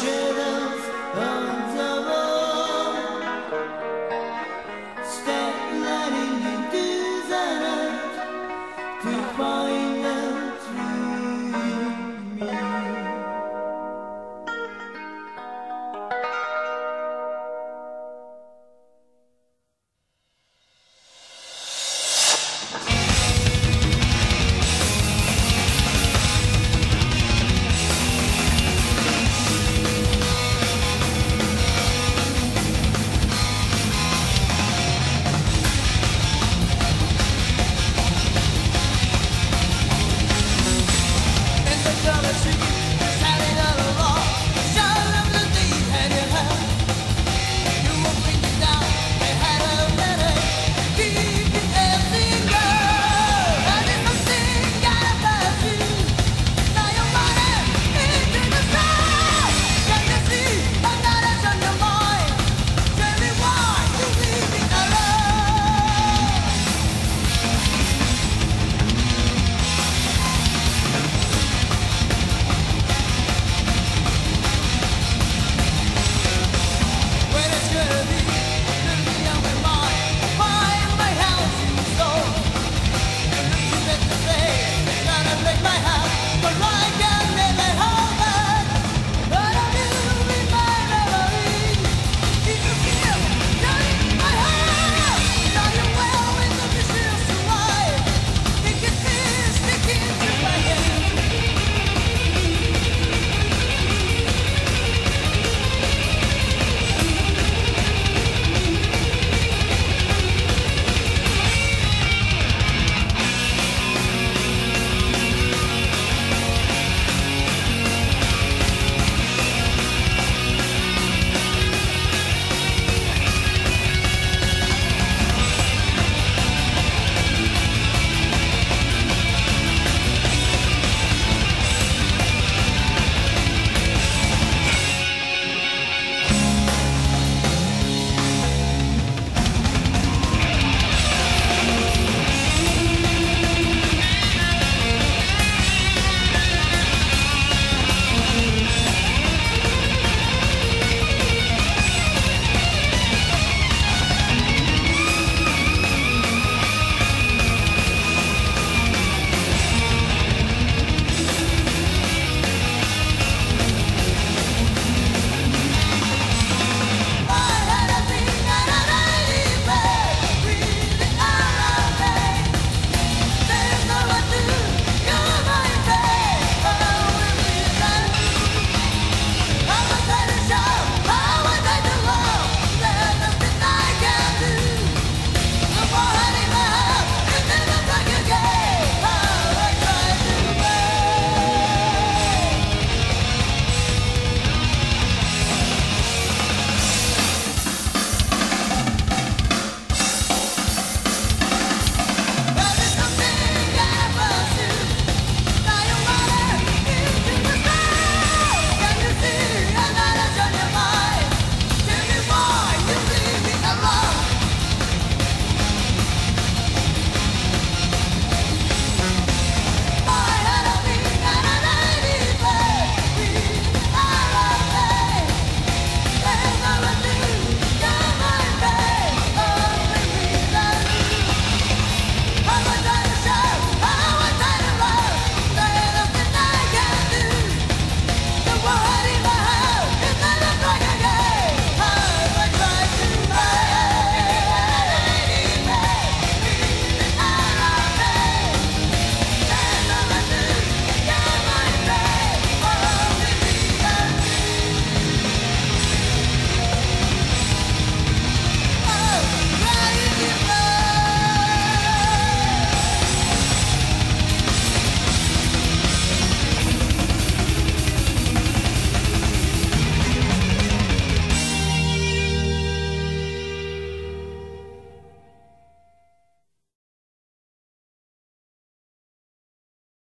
my the